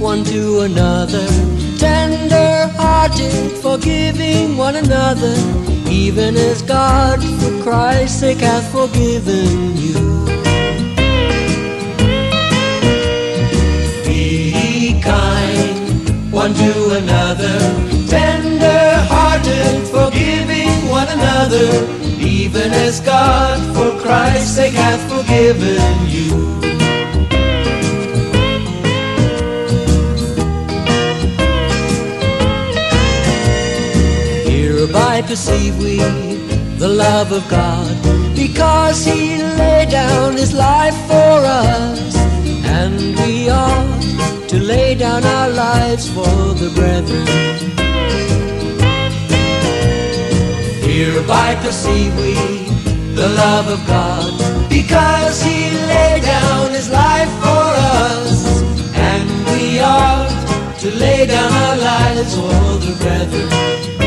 one to another, tender hearted, forgiving one another, even as God for Christ's sake hath forgiven you. Be kind one to another, tender hearted, forgiving one another, even as God for Christ's sake hath forgiven you. Hereby perceive we the love of God, because He laid down His life for us, and we ought to lay down our lives for the brethren. Hereby perceive we the love of God, because He laid down His life for us, and we ought to lay down our lives for the brethren.